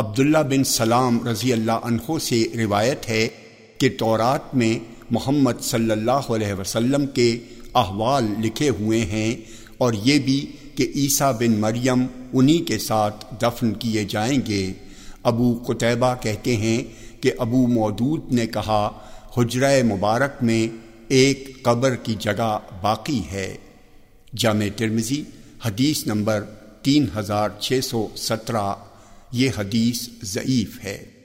عبداللہ بن سلام رضی اللہ عنہ سے روایت ہے کہ تورات میں محمد صلی اللہ علیہ وسلم کے احوال لکھے ہوئے ہیں اور یہ بھی کہ عیسیٰ بن مریم انہی کے ساتھ دفن کیے جائیں گے۔ ابو قطبہ کہتے ہیں کہ ابو مودود نے کہا، حجرہ مبارک میں ایک قبر کی جگہ باقی ہے۔ جامع ترمزی حدیث نمبر تین ہزار چھ سو سترہ۔ یہ حدیث ضعیف ہے۔